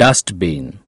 dustbin.